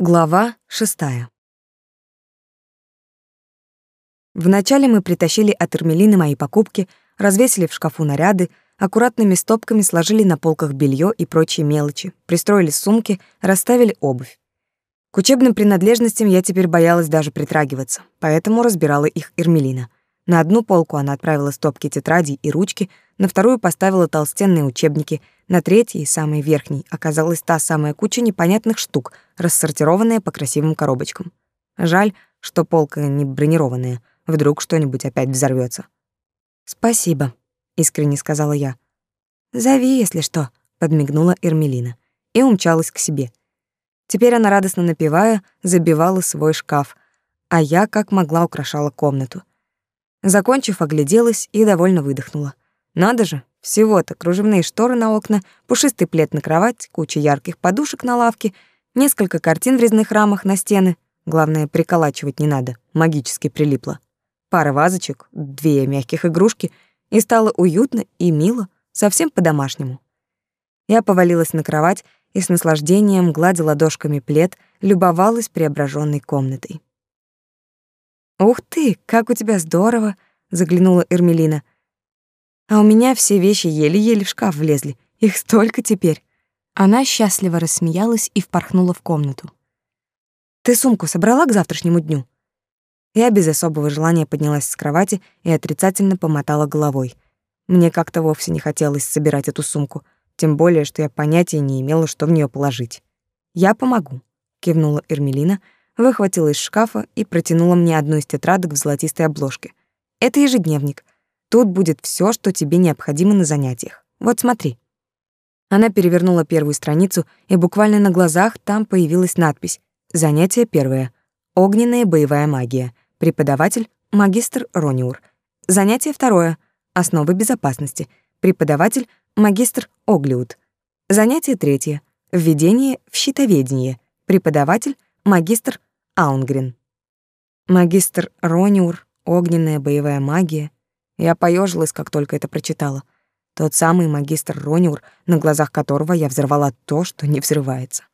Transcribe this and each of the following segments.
Глава шестая. Вначале мы притащили от Эрмелины мои покупки, развесили в шкафу наряды, аккуратными стопками сложили на полках белье и прочие мелочи, пристроили сумки, расставили обувь. К учебным принадлежностям я теперь боялась даже притрагиваться, поэтому разбирала их Эрмелина. На одну полку она отправила стопки тетрадей и ручки, на вторую поставила толстенные учебники, на третьей, самой верхней, оказалась та самая куча непонятных штук, рассортированная по красивым коробочкам. Жаль, что полка не бронированная, вдруг что-нибудь опять взорвется. «Спасибо», — искренне сказала я. «Зови, если что», — подмигнула Эрмелина и умчалась к себе. Теперь она, радостно напевая, забивала свой шкаф, а я как могла украшала комнату. Закончив, огляделась и довольно выдохнула. Надо же, всего-то кружевные шторы на окна, пушистый плед на кровать, куча ярких подушек на лавке, несколько картин в резных рамах на стены. Главное, приколачивать не надо, магически прилипло. Пара вазочек, две мягких игрушки, и стало уютно и мило, совсем по-домашнему. Я повалилась на кровать и с наслаждением гладила ладошками плед, любовалась преображенной комнатой. «Ух ты, как у тебя здорово!» — заглянула Эрмелина. «А у меня все вещи еле-еле в шкаф влезли. Их столько теперь!» Она счастливо рассмеялась и впорхнула в комнату. «Ты сумку собрала к завтрашнему дню?» Я без особого желания поднялась с кровати и отрицательно помотала головой. Мне как-то вовсе не хотелось собирать эту сумку, тем более, что я понятия не имела, что в нее положить. «Я помогу», — кивнула Эрмелина, — выхватила из шкафа и протянула мне одну из тетрадок в золотистой обложке. Это ежедневник. Тут будет все, что тебе необходимо на занятиях. Вот смотри. Она перевернула первую страницу, и буквально на глазах там появилась надпись «Занятие первое. Огненная боевая магия. Преподаватель — магистр Рониур. Занятие второе. Основы безопасности. Преподаватель — магистр Оглиут. Занятие третье. Введение в щитоведение. Преподаватель — магистр Аунгрин. Магистр Рониур, огненная боевая магия. Я поежилась, как только это прочитала. Тот самый магистр Рониур, на глазах которого я взорвала то, что не взрывается.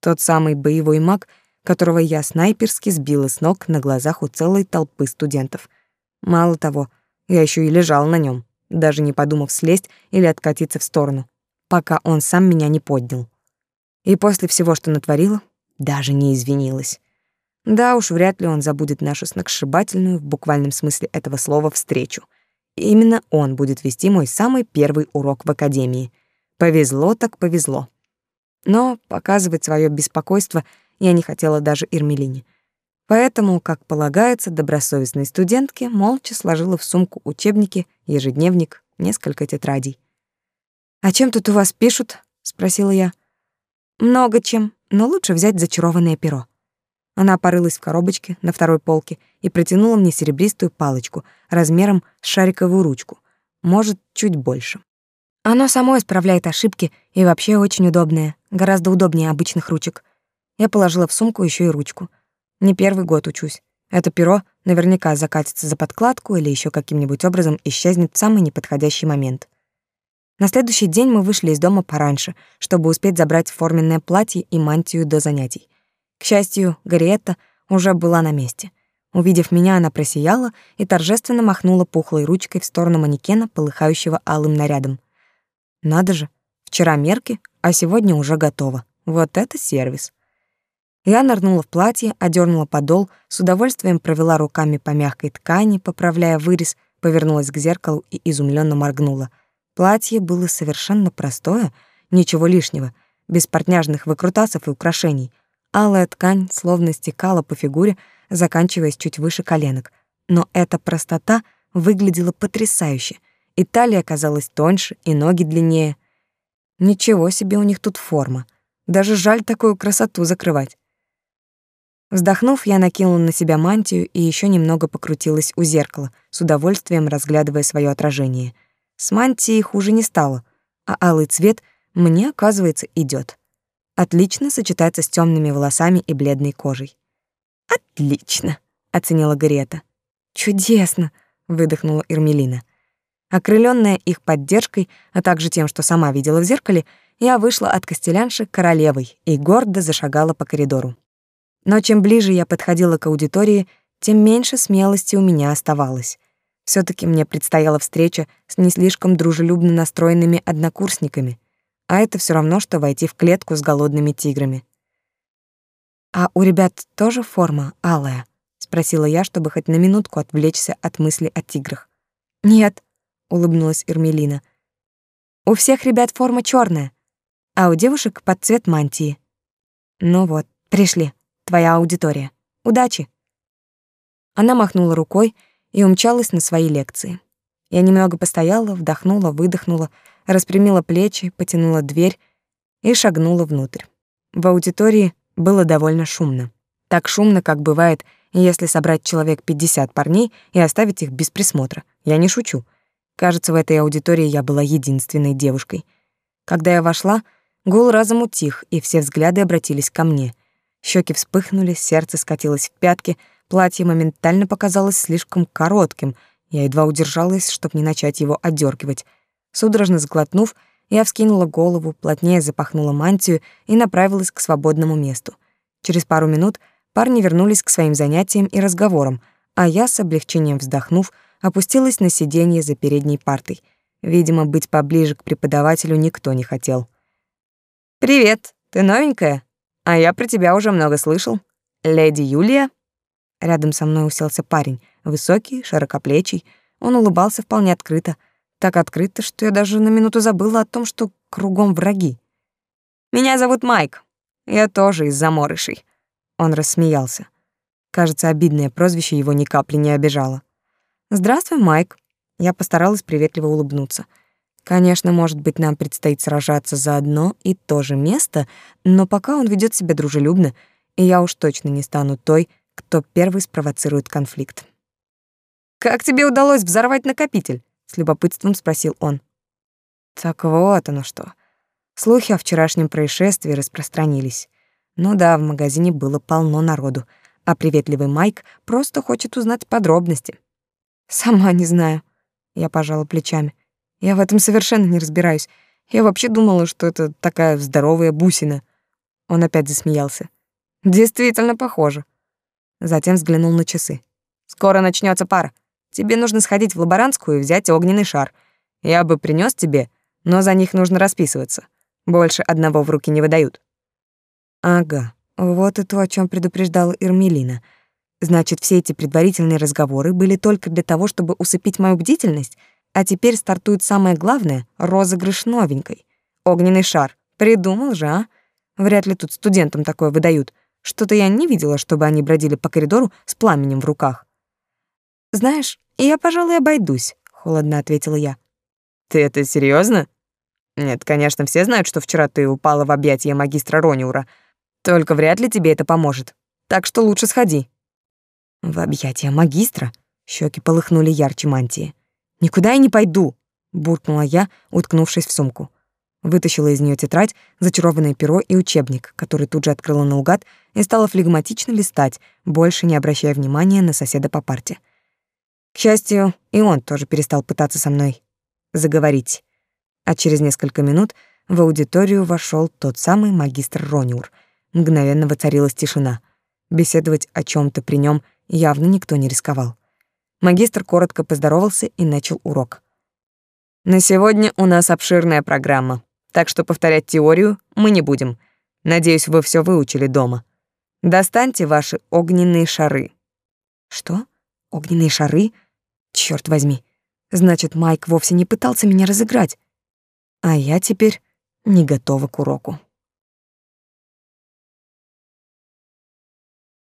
Тот самый боевой маг, которого я снайперски сбила с ног на глазах у целой толпы студентов. Мало того, я еще и лежал на нем, даже не подумав слезть или откатиться в сторону, пока он сам меня не поднял. И после всего, что натворила, даже не извинилась. Да уж, вряд ли он забудет нашу сногсшибательную, в буквальном смысле этого слова, встречу. Именно он будет вести мой самый первый урок в академии. Повезло так повезло. Но показывать свое беспокойство я не хотела даже Ирмелине. Поэтому, как полагается, добросовестной студентке молча сложила в сумку учебники, ежедневник, несколько тетрадей. «А чем тут у вас пишут?» — спросила я. «Много чем, но лучше взять зачарованное перо», она порылась в коробочке на второй полке и протянула мне серебристую палочку размером с шариковую ручку, может, чуть больше. Оно само исправляет ошибки и вообще очень удобное, гораздо удобнее обычных ручек. Я положила в сумку еще и ручку. Не первый год учусь. Это перо наверняка закатится за подкладку или еще каким-нибудь образом исчезнет в самый неподходящий момент. На следующий день мы вышли из дома пораньше, чтобы успеть забрать форменное платье и мантию до занятий. К счастью, Гарриетта уже была на месте. Увидев меня, она просияла и торжественно махнула пухлой ручкой в сторону манекена, полыхающего алым нарядом. Надо же, вчера мерки, а сегодня уже готово. Вот это сервис. Я нырнула в платье, одернула подол, с удовольствием провела руками по мягкой ткани, поправляя вырез, повернулась к зеркалу и изумленно моргнула. Платье было совершенно простое, ничего лишнего, без портняжных выкрутасов и украшений — Алая ткань словно стекала по фигуре, заканчиваясь чуть выше коленок. Но эта простота выглядела потрясающе. И талия казалась тоньше, и ноги длиннее. Ничего себе у них тут форма. Даже жаль такую красоту закрывать. Вздохнув, я накинула на себя мантию и еще немного покрутилась у зеркала, с удовольствием разглядывая свое отражение. С мантией хуже не стало, а алый цвет мне, оказывается, идет отлично сочетается с темными волосами и бледной кожей. Отлично, оценила Гарета. Чудесно, выдохнула Эрмелина. Окрыленная их поддержкой, а также тем, что сама видела в зеркале, я вышла от костелянши королевой и гордо зашагала по коридору. Но чем ближе я подходила к аудитории, тем меньше смелости у меня оставалось. все таки мне предстояла встреча с не слишком дружелюбно настроенными однокурсниками, а это все равно, что войти в клетку с голодными тиграми. «А у ребят тоже форма алая?» — спросила я, чтобы хоть на минутку отвлечься от мысли о тиграх. «Нет», — улыбнулась Эрмелина. «У всех ребят форма черная, а у девушек под цвет мантии». «Ну вот, пришли, твоя аудитория. Удачи!» Она махнула рукой и умчалась на свои лекции. Я немного постояла, вдохнула, выдохнула, распрямила плечи, потянула дверь и шагнула внутрь. В аудитории было довольно шумно. Так шумно, как бывает, если собрать человек 50 парней и оставить их без присмотра. Я не шучу. Кажется, в этой аудитории я была единственной девушкой. Когда я вошла, гул разом утих, и все взгляды обратились ко мне. Щеки вспыхнули, сердце скатилось в пятки, платье моментально показалось слишком коротким. Я едва удержалась, чтобы не начать его отдергивать. Судорожно сглотнув, я вскинула голову, плотнее запахнула мантию и направилась к свободному месту. Через пару минут парни вернулись к своим занятиям и разговорам, а я, с облегчением вздохнув, опустилась на сиденье за передней партой. Видимо, быть поближе к преподавателю никто не хотел. «Привет, ты новенькая? А я про тебя уже много слышал. Леди Юлия?» Рядом со мной уселся парень, высокий, широкоплечий. Он улыбался вполне открыто, так открыто, что я даже на минуту забыла о том, что кругом враги. «Меня зовут Майк. Я тоже из заморышей». Он рассмеялся. Кажется, обидное прозвище его ни капли не обижало. «Здравствуй, Майк». Я постаралась приветливо улыбнуться. Конечно, может быть, нам предстоит сражаться за одно и то же место, но пока он ведет себя дружелюбно, и я уж точно не стану той, кто первый спровоцирует конфликт. «Как тебе удалось взорвать накопитель?» с любопытством спросил он. Так вот оно что. Слухи о вчерашнем происшествии распространились. Ну да, в магазине было полно народу, а приветливый Майк просто хочет узнать подробности. Сама не знаю. Я пожала плечами. Я в этом совершенно не разбираюсь. Я вообще думала, что это такая здоровая бусина. Он опять засмеялся. Действительно похоже. Затем взглянул на часы. Скоро начнется пара. Тебе нужно сходить в лаборантскую и взять огненный шар. Я бы принес тебе, но за них нужно расписываться. Больше одного в руки не выдают. Ага, вот и то, о чем предупреждала Ирмелина. Значит, все эти предварительные разговоры были только для того, чтобы усыпить мою бдительность, а теперь стартует самое главное — розыгрыш новенькой. Огненный шар. Придумал же, а? Вряд ли тут студентам такое выдают. Что-то я не видела, чтобы они бродили по коридору с пламенем в руках. Знаешь, я, пожалуй, обойдусь, холодно ответила я. Ты это серьезно? Нет, конечно, все знают, что вчера ты упала в объятия магистра Рониура. Только вряд ли тебе это поможет. Так что лучше сходи. В объятия магистра? Щеки полыхнули ярче мантии. Никуда я не пойду, буркнула я, уткнувшись в сумку. Вытащила из нее тетрадь, зачарованное перо и учебник, который тут же открыла наугад и стала флегматично листать, больше не обращая внимания на соседа по парте. К счастью, и он тоже перестал пытаться со мной заговорить. А через несколько минут в аудиторию вошел тот самый магистр Рониур. Мгновенно воцарилась тишина. Беседовать о чем то при нем явно никто не рисковал. Магистр коротко поздоровался и начал урок. «На сегодня у нас обширная программа, так что повторять теорию мы не будем. Надеюсь, вы все выучили дома. Достаньте ваши огненные шары». «Что? Огненные шары?» Черт возьми. Значит, Майк вовсе не пытался меня разыграть. А я теперь не готова к уроку.